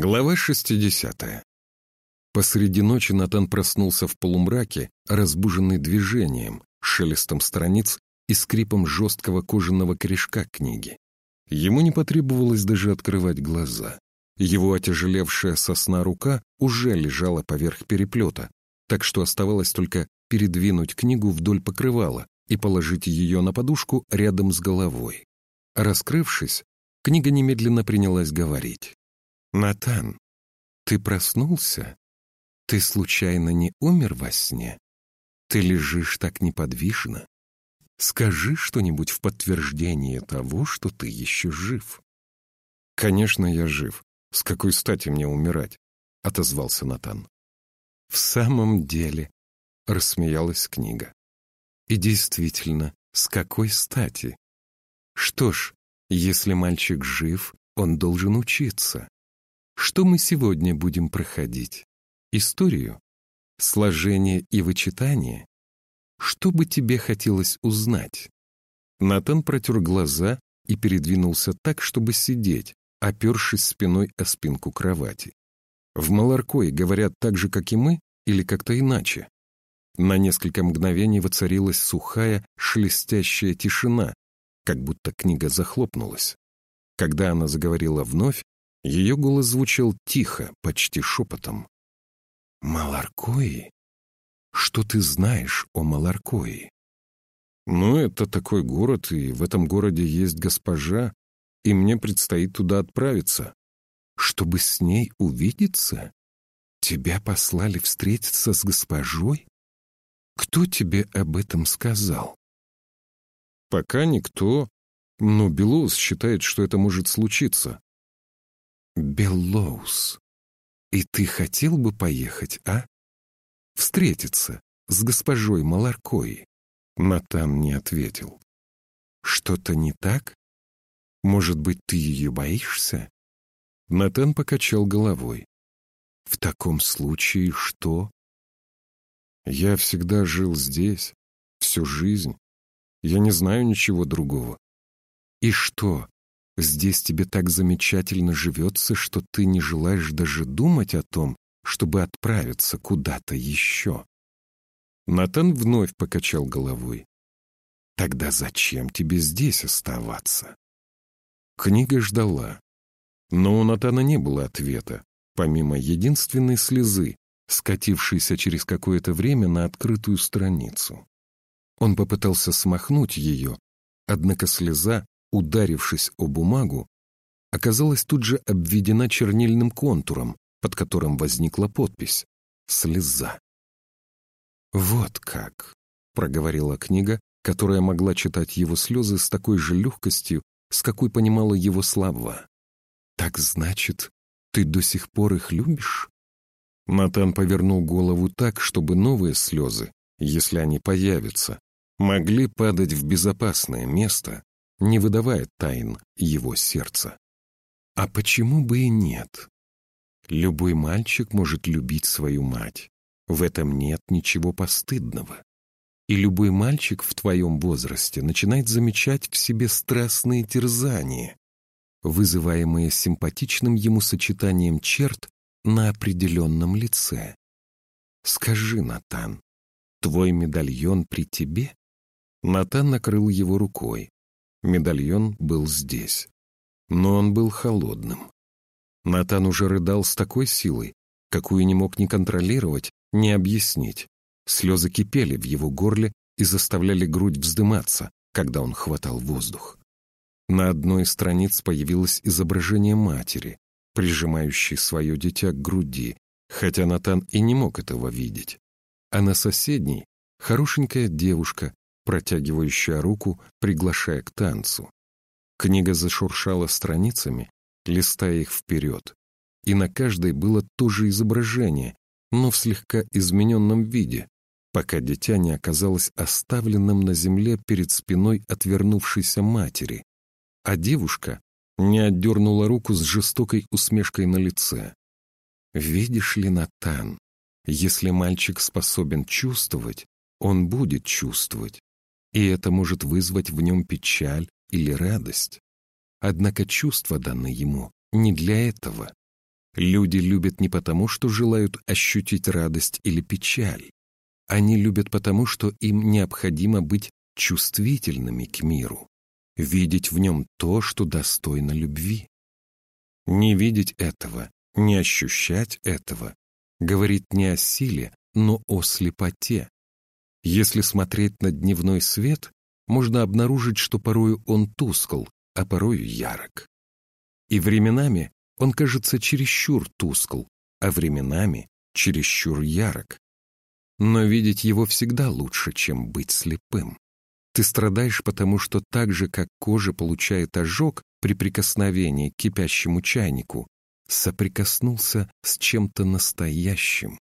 Глава 60. Посреди ночи Натан проснулся в полумраке, разбуженный движением, шелестом страниц и скрипом жесткого кожаного корешка книги. Ему не потребовалось даже открывать глаза. Его отяжелевшая сосна рука уже лежала поверх переплета, так что оставалось только передвинуть книгу вдоль покрывала и положить ее на подушку рядом с головой. Раскрывшись, книга немедленно принялась говорить. «Натан, ты проснулся? Ты случайно не умер во сне? Ты лежишь так неподвижно? Скажи что-нибудь в подтверждение того, что ты еще жив». «Конечно, я жив. С какой стати мне умирать?» — отозвался Натан. «В самом деле», — рассмеялась книга. «И действительно, с какой стати? Что ж, если мальчик жив, он должен учиться. Что мы сегодня будем проходить? Историю? Сложение и вычитание? Что бы тебе хотелось узнать? Натан протер глаза и передвинулся так, чтобы сидеть, опершись спиной о спинку кровати. В Маларкое говорят так же, как и мы, или как-то иначе? На несколько мгновений воцарилась сухая, шелестящая тишина, как будто книга захлопнулась. Когда она заговорила вновь, ее голос звучал тихо, почти шепотом. «Маларкои? Что ты знаешь о Маларкои?» «Ну, это такой город, и в этом городе есть госпожа, и мне предстоит туда отправиться». «Чтобы с ней увидеться? Тебя послали встретиться с госпожой? Кто тебе об этом сказал?» «Пока никто, но Белоус считает, что это может случиться. Беллоус. И ты хотел бы поехать, а? Встретиться с госпожой Маларкой? Натан не ответил. Что-то не так? Может быть, ты ее боишься? Натан покачал головой. В таком случае что? Я всегда жил здесь, всю жизнь. Я не знаю ничего другого. И что, Здесь тебе так замечательно живется, что ты не желаешь даже думать о том, чтобы отправиться куда-то еще. Натан вновь покачал головой. Тогда зачем тебе здесь оставаться? Книга ждала. Но у Натана не было ответа, помимо единственной слезы, скатившейся через какое-то время на открытую страницу. Он попытался смахнуть ее, однако слеза ударившись о бумагу, оказалась тут же обведена чернильным контуром, под которым возникла подпись «Слеза». «Вот как», — проговорила книга, которая могла читать его слезы с такой же легкостью, с какой понимала его слова. «Так значит, ты до сих пор их любишь?» Натан повернул голову так, чтобы новые слезы, если они появятся, могли падать в безопасное место, не выдавая тайн его сердца. А почему бы и нет? Любой мальчик может любить свою мать. В этом нет ничего постыдного. И любой мальчик в твоем возрасте начинает замечать в себе страстные терзания, вызываемые симпатичным ему сочетанием черт на определенном лице. Скажи, Натан, твой медальон при тебе? Натан накрыл его рукой. Медальон был здесь. Но он был холодным. Натан уже рыдал с такой силой, какую не мог ни контролировать, ни объяснить. Слезы кипели в его горле и заставляли грудь вздыматься, когда он хватал воздух. На одной из страниц появилось изображение матери, прижимающей свое дитя к груди, хотя Натан и не мог этого видеть. А на соседней — хорошенькая девушка протягивающая руку, приглашая к танцу. Книга зашуршала страницами, листая их вперед. И на каждой было то же изображение, но в слегка измененном виде, пока дитя не оказалось оставленным на земле перед спиной отвернувшейся матери, а девушка не отдернула руку с жестокой усмешкой на лице. «Видишь ли, Натан, если мальчик способен чувствовать, он будет чувствовать и это может вызвать в нем печаль или радость. Однако чувства даны ему не для этого. Люди любят не потому, что желают ощутить радость или печаль. Они любят потому, что им необходимо быть чувствительными к миру, видеть в нем то, что достойно любви. Не видеть этого, не ощущать этого, говорит не о силе, но о слепоте. Если смотреть на дневной свет, можно обнаружить, что порою он тускл, а порою ярок. И временами он кажется чересчур тускл, а временами чересчур ярок. Но видеть его всегда лучше, чем быть слепым. Ты страдаешь потому, что так же, как кожа получает ожог при прикосновении к кипящему чайнику, соприкоснулся с чем-то настоящим.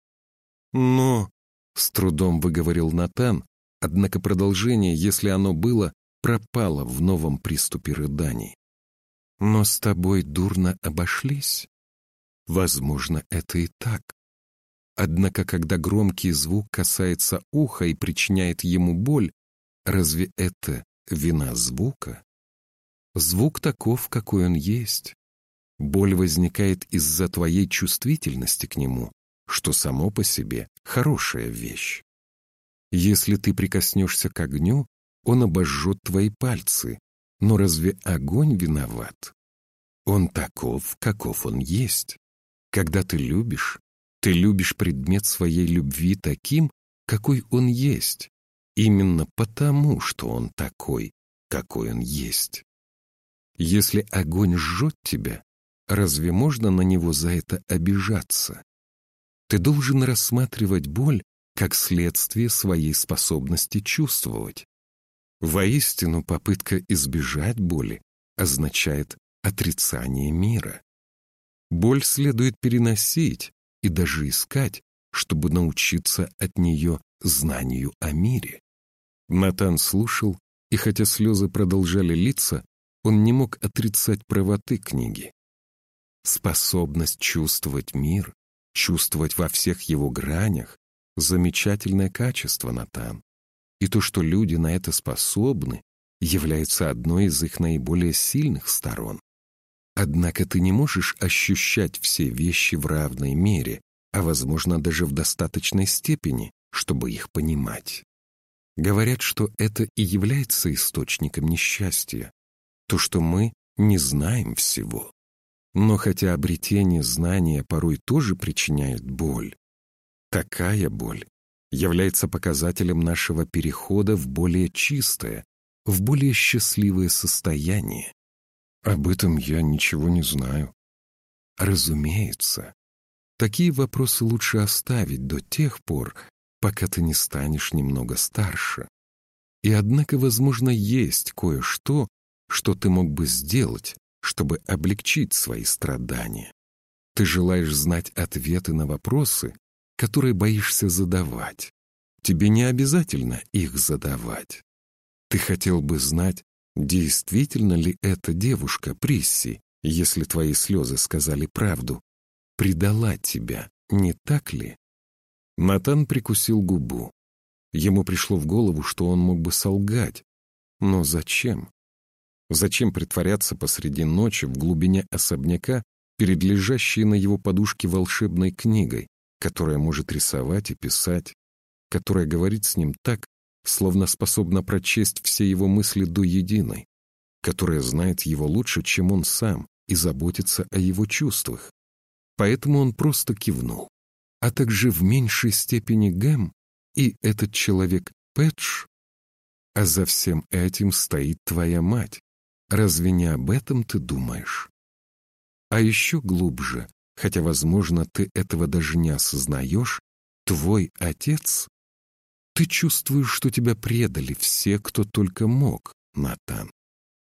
«Но...» — с трудом выговорил Натан, однако продолжение, если оно было, пропало в новом приступе рыданий. «Но с тобой дурно обошлись?» Возможно, это и так. Однако, когда громкий звук касается уха и причиняет ему боль, разве это вина звука? Звук таков, какой он есть. Боль возникает из-за твоей чувствительности к нему, что само по себе хорошая вещь. Если ты прикоснешься к огню, он обожжет твои пальцы, но разве огонь виноват? Он таков, каков он есть. Когда ты любишь, ты любишь предмет своей любви таким, какой он есть, именно потому, что он такой, какой он есть. Если огонь жжет тебя, Разве можно на него за это обижаться? Ты должен рассматривать боль как следствие своей способности чувствовать. Воистину, попытка избежать боли означает отрицание мира. Боль следует переносить и даже искать, чтобы научиться от нее знанию о мире. Натан слушал, и хотя слезы продолжали литься, он не мог отрицать правоты книги. Способность чувствовать мир, чувствовать во всех его гранях — замечательное качество, Натан. И то, что люди на это способны, является одной из их наиболее сильных сторон. Однако ты не можешь ощущать все вещи в равной мере, а, возможно, даже в достаточной степени, чтобы их понимать. Говорят, что это и является источником несчастья, то, что мы не знаем всего. Но хотя обретение знания порой тоже причиняет боль, такая боль является показателем нашего перехода в более чистое, в более счастливое состояние. Об этом я ничего не знаю. Разумеется, такие вопросы лучше оставить до тех пор, пока ты не станешь немного старше. И однако, возможно, есть кое-что, что ты мог бы сделать, чтобы облегчить свои страдания. Ты желаешь знать ответы на вопросы, которые боишься задавать. Тебе не обязательно их задавать. Ты хотел бы знать, действительно ли эта девушка Присси, если твои слезы сказали правду, предала тебя, не так ли? Натан прикусил губу. Ему пришло в голову, что он мог бы солгать. Но зачем? Зачем притворяться посреди ночи в глубине особняка перед лежащей на его подушке волшебной книгой, которая может рисовать и писать, которая говорит с ним так, словно способна прочесть все его мысли до единой, которая знает его лучше, чем он сам, и заботится о его чувствах. Поэтому он просто кивнул. А также в меньшей степени Гэм и этот человек Пэтч. А за всем этим стоит твоя мать, Разве не об этом ты думаешь? А еще глубже, хотя, возможно, ты этого даже не осознаешь, твой отец... Ты чувствуешь, что тебя предали все, кто только мог, Натан.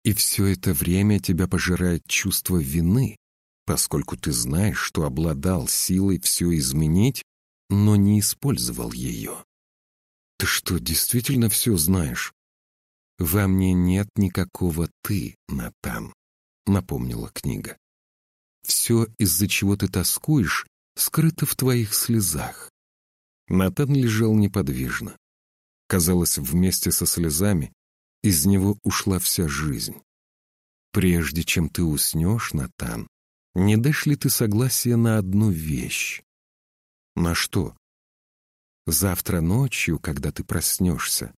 И все это время тебя пожирает чувство вины, поскольку ты знаешь, что обладал силой все изменить, но не использовал ее. Ты что, действительно все знаешь? «Во мне нет никакого «ты», Натан», — напомнила книга. «Все, из-за чего ты тоскуешь, скрыто в твоих слезах». Натан лежал неподвижно. Казалось, вместе со слезами из него ушла вся жизнь. «Прежде чем ты уснешь, Натан, Не дашь ли ты согласие на одну вещь? На что? Завтра ночью, когда ты проснешься,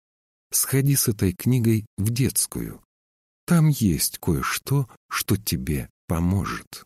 сходи с этой книгой в детскую. Там есть кое-что, что тебе поможет.